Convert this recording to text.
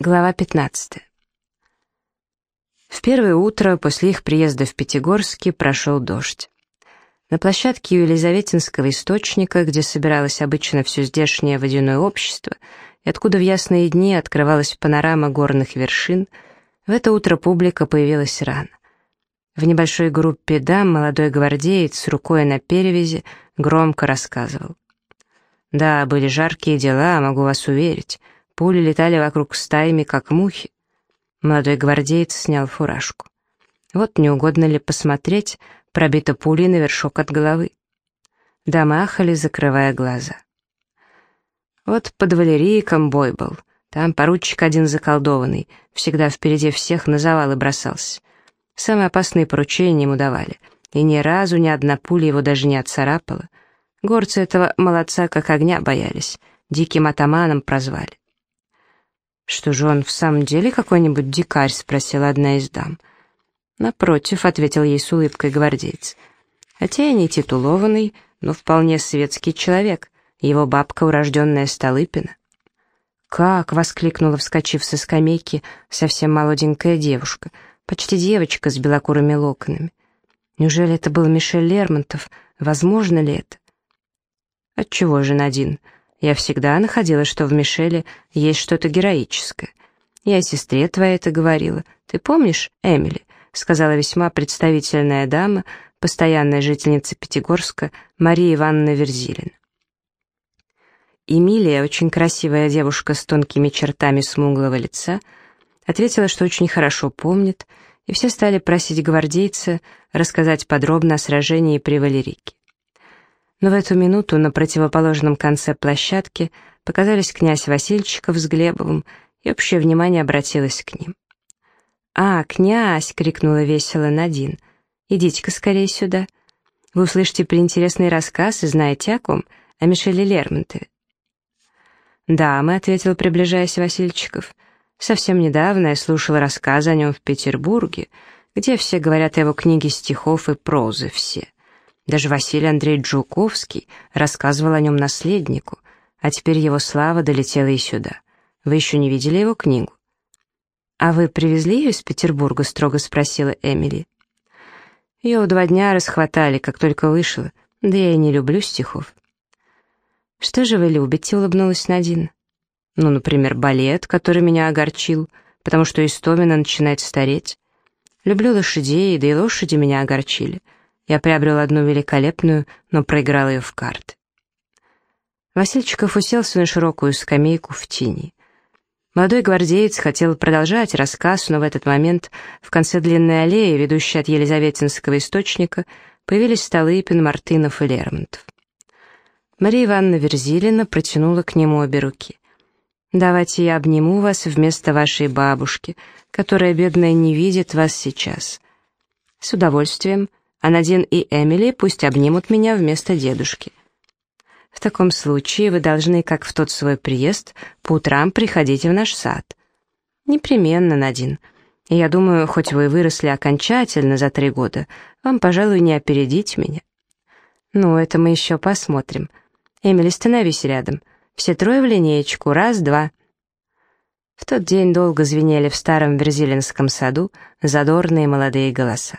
Глава 15. В первое утро после их приезда в Пятигорске прошел дождь. На площадке у Елизаветинского источника, где собиралось обычно все здешнее водяное общество, и откуда в ясные дни открывалась панорама горных вершин, в это утро публика появилась рано. В небольшой группе дам молодой гвардеец с рукой на перевязи громко рассказывал. «Да, были жаркие дела, могу вас уверить». Пули летали вокруг стаями, как мухи. Молодой гвардеец снял фуражку. Вот не угодно ли посмотреть, пробита пулей на вершок от головы. Дамы ахали, закрывая глаза. Вот под Валерийком бой был. Там поручик один заколдованный, всегда впереди всех на завалы бросался. Самые опасные поручения ему давали, и ни разу ни одна пуля его даже не отцарапала. Горцы этого молодца как огня боялись, диким атаманом прозвали. «Что же он в самом деле какой-нибудь дикарь?» — спросила одна из дам. «Напротив», — ответил ей с улыбкой гвардеец. «Хотя и не титулованный, но вполне светский человек, его бабка урожденная Столыпина». «Как?» — воскликнула, вскочив со скамейки, совсем молоденькая девушка, почти девочка с белокурыми локонами. «Неужели это был Мишель Лермонтов? Возможно ли это?» «Отчего же, Надин?» Я всегда находила, что в Мишеле есть что-то героическое. Я сестре твоей это говорила. Ты помнишь, Эмили?» — сказала весьма представительная дама, постоянная жительница Пятигорска, Мария Ивановна Верзилин. Эмилия, очень красивая девушка с тонкими чертами смуглого лица, ответила, что очень хорошо помнит, и все стали просить гвардейца рассказать подробно о сражении при Валерике. Но в эту минуту на противоположном конце площадки показались князь Васильчиков с Глебовым, и общее внимание обратилось к ним. «А, князь!» — крикнула весело Надин. «Идите-ка скорее сюда. Вы услышите приинтересный рассказ и знаете о ком? О Мишеле Лермонтове». «Да, мы», — ответил, приближаясь Васильчиков. «Совсем недавно я слушал рассказы о нем в Петербурге, где все говорят о его книге стихов и прозы все. Даже Василий Андреевич Жуковский рассказывал о нем наследнику, а теперь его слава долетела и сюда. Вы еще не видели его книгу? «А вы привезли ее из Петербурга?» — строго спросила Эмили. Ее два дня расхватали, как только вышла, да я и не люблю стихов. «Что же вы любите?» — улыбнулась Надин. «Ну, например, балет, который меня огорчил, потому что Истомина начинает стареть. Люблю лошадей, да и лошади меня огорчили. Я приобрел одну великолепную, но проиграл ее в карты. Васильчиков уселся на широкую скамейку в тени. Молодой гвардеец хотел продолжать рассказ, но в этот момент в конце длинной аллеи, ведущей от Елизаветинского источника, появились Столыпин, Мартынов и Лермонтов. Мария Ивановна Верзилина протянула к нему обе руки. «Давайте я обниму вас вместо вашей бабушки, которая, бедная, не видит вас сейчас». «С удовольствием», а Надин и Эмили пусть обнимут меня вместо дедушки. В таком случае вы должны, как в тот свой приезд, по утрам приходить в наш сад. Непременно, Надин. И я думаю, хоть вы выросли окончательно за три года, вам, пожалуй, не опередить меня. Ну, это мы еще посмотрим. Эмили, становись рядом. Все трое в линеечку. Раз, два. В тот день долго звенели в старом Верзилинском саду задорные молодые голоса.